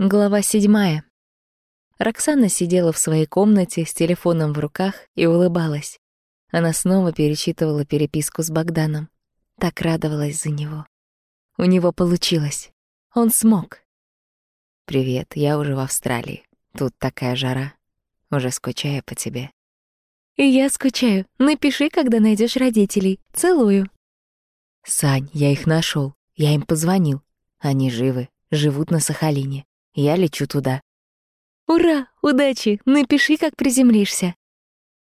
Глава седьмая. Роксана сидела в своей комнате с телефоном в руках и улыбалась. Она снова перечитывала переписку с Богданом. Так радовалась за него. У него получилось. Он смог. «Привет, я уже в Австралии. Тут такая жара. Уже скучаю по тебе». «И я скучаю. Напиши, когда найдешь родителей. Целую». «Сань, я их нашел. Я им позвонил. Они живы, живут на Сахалине. Я лечу туда. Ура! Удачи! Напиши, как приземлишься.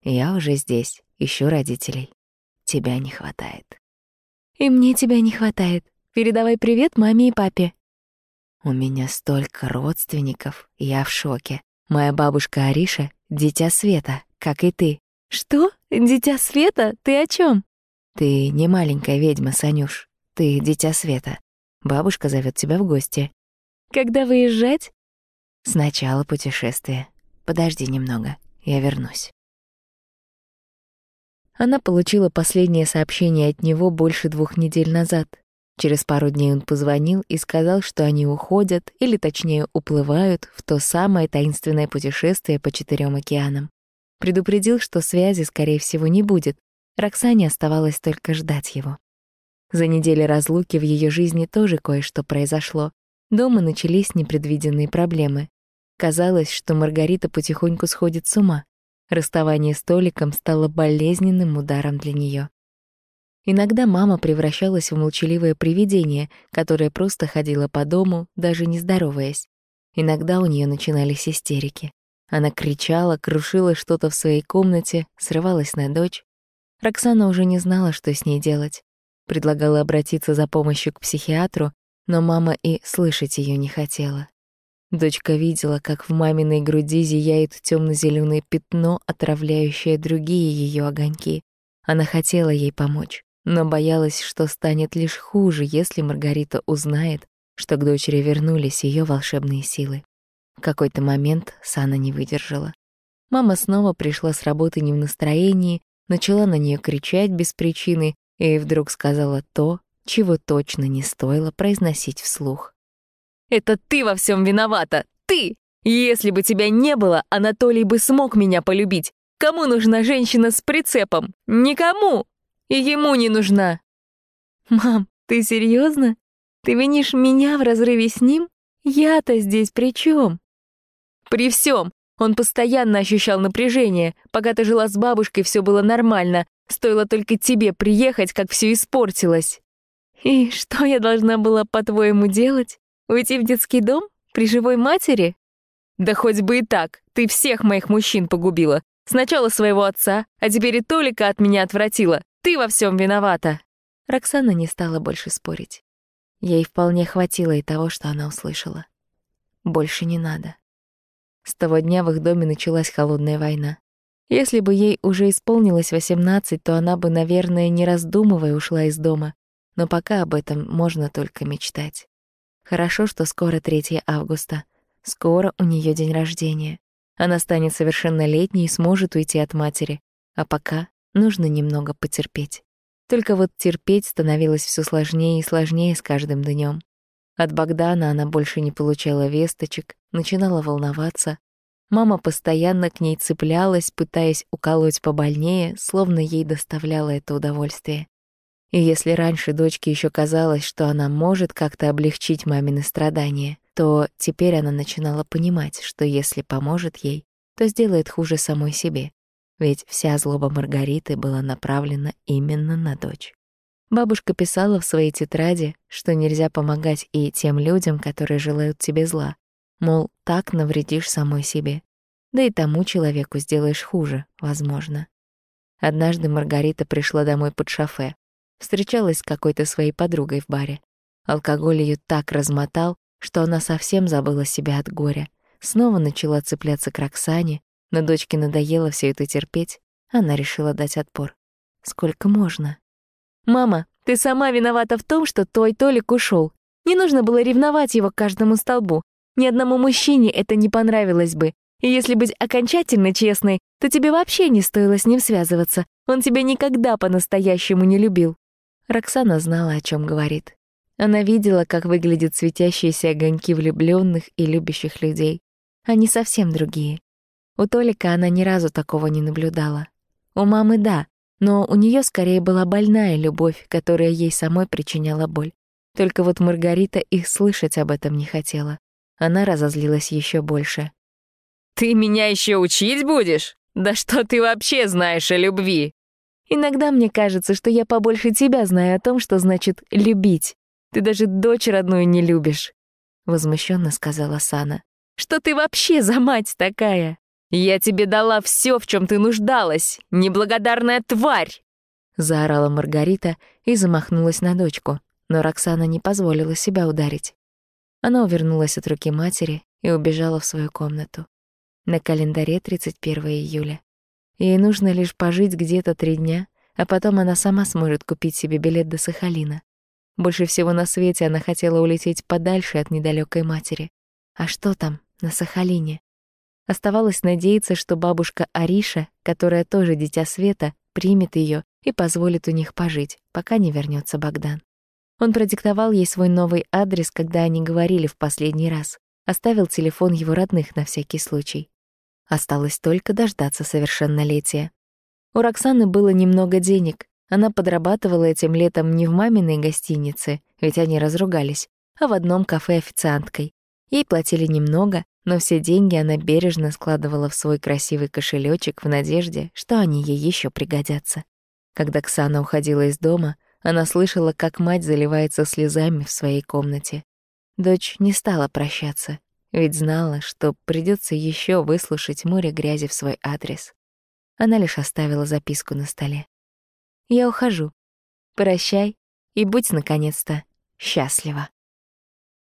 Я уже здесь, ищу родителей. Тебя не хватает. И мне тебя не хватает. Передавай привет маме и папе. У меня столько родственников, я в шоке. Моя бабушка Ариша — дитя Света, как и ты. Что? Дитя Света? Ты о чем? Ты не маленькая ведьма, Санюш. Ты дитя Света. Бабушка зовет тебя в гости. Когда выезжать? Сначала путешествие. Подожди немного, я вернусь. Она получила последнее сообщение от него больше двух недель назад. Через пару дней он позвонил и сказал, что они уходят, или точнее уплывают, в то самое таинственное путешествие по четырем океанам. Предупредил, что связи, скорее всего, не будет. Роксане оставалось только ждать его. За неделю разлуки в ее жизни тоже кое-что произошло. Дома начались непредвиденные проблемы. Казалось, что Маргарита потихоньку сходит с ума. Расставание с Толиком стало болезненным ударом для нее. Иногда мама превращалась в молчаливое привидение, которое просто ходило по дому, даже не здороваясь. Иногда у нее начинались истерики. Она кричала, крушила что-то в своей комнате, срывалась на дочь. Роксана уже не знала, что с ней делать. Предлагала обратиться за помощью к психиатру, но мама и слышать ее не хотела. Дочка видела, как в маминой груди зияет темно-зеленое пятно, отравляющее другие ее огоньки. Она хотела ей помочь, но боялась, что станет лишь хуже, если Маргарита узнает, что к дочери вернулись ее волшебные силы. В какой-то момент Сана не выдержала. Мама снова пришла с работы не в настроении, начала на нее кричать без причины и вдруг сказала то, чего точно не стоило произносить вслух. «Это ты во всем виновата! Ты! Если бы тебя не было, Анатолий бы смог меня полюбить. Кому нужна женщина с прицепом? Никому! И ему не нужна!» «Мам, ты серьезно? Ты винишь меня в разрыве с ним? Я-то здесь при чем? «При всем! Он постоянно ощущал напряжение. Пока ты жила с бабушкой, все было нормально. Стоило только тебе приехать, как все испортилось». «И что я должна была, по-твоему, делать? Уйти в детский дом? При живой матери?» «Да хоть бы и так. Ты всех моих мужчин погубила. Сначала своего отца, а теперь и Толика от меня отвратила. Ты во всем виновата». Роксана не стала больше спорить. Ей вполне хватило и того, что она услышала. Больше не надо. С того дня в их доме началась холодная война. Если бы ей уже исполнилось 18, то она бы, наверное, не раздумывая ушла из дома, но пока об этом можно только мечтать. Хорошо, что скоро 3 августа. Скоро у нее день рождения. Она станет совершеннолетней и сможет уйти от матери. А пока нужно немного потерпеть. Только вот терпеть становилось все сложнее и сложнее с каждым днем. От Богдана она больше не получала весточек, начинала волноваться. Мама постоянно к ней цеплялась, пытаясь уколоть побольнее, словно ей доставляло это удовольствие. И если раньше дочке еще казалось, что она может как-то облегчить мамины страдания, то теперь она начинала понимать, что если поможет ей, то сделает хуже самой себе. Ведь вся злоба Маргариты была направлена именно на дочь. Бабушка писала в своей тетради, что нельзя помогать и тем людям, которые желают тебе зла. Мол, так навредишь самой себе. Да и тому человеку сделаешь хуже, возможно. Однажды Маргарита пришла домой под шофе, Встречалась с какой-то своей подругой в баре. Алкоголь ее так размотал, что она совсем забыла себя от горя. Снова начала цепляться к Роксане, но дочке надоело все это терпеть. Она решила дать отпор. Сколько можно? «Мама, ты сама виновата в том, что твой Толик ушел. Не нужно было ревновать его к каждому столбу. Ни одному мужчине это не понравилось бы. И если быть окончательно честной, то тебе вообще не стоило с ним связываться. Он тебя никогда по-настоящему не любил. Роксана знала, о чем говорит. Она видела, как выглядят светящиеся огоньки влюбленных и любящих людей. Они совсем другие. У Толика она ни разу такого не наблюдала. У мамы — да, но у нее скорее была больная любовь, которая ей самой причиняла боль. Только вот Маргарита их слышать об этом не хотела. Она разозлилась еще больше. «Ты меня еще учить будешь? Да что ты вообще знаешь о любви?» «Иногда мне кажется, что я побольше тебя знаю о том, что значит «любить». Ты даже дочь родную не любишь», — возмущенно сказала Сана. «Что ты вообще за мать такая? Я тебе дала все, в чем ты нуждалась, неблагодарная тварь!» Заорала Маргарита и замахнулась на дочку, но Роксана не позволила себя ударить. Она увернулась от руки матери и убежала в свою комнату. На календаре 31 июля. Ей нужно лишь пожить где-то три дня, а потом она сама сможет купить себе билет до Сахалина. Больше всего на свете она хотела улететь подальше от недалекой матери. А что там, на Сахалине? Оставалось надеяться, что бабушка Ариша, которая тоже дитя света, примет ее и позволит у них пожить, пока не вернется Богдан. Он продиктовал ей свой новый адрес, когда они говорили в последний раз. Оставил телефон его родных на всякий случай. Осталось только дождаться совершеннолетия. У Роксаны было немного денег, она подрабатывала этим летом не в маминой гостинице, ведь они разругались, а в одном кафе официанткой. Ей платили немного, но все деньги она бережно складывала в свой красивый кошелечек в надежде, что они ей еще пригодятся. Когда Ксана уходила из дома, она слышала, как мать заливается слезами в своей комнате. Дочь не стала прощаться, ведь знала, что придется еще выслушать море грязи в свой адрес. Она лишь оставила записку на столе. Я ухожу. Прощай и будь, наконец-то, счастлива.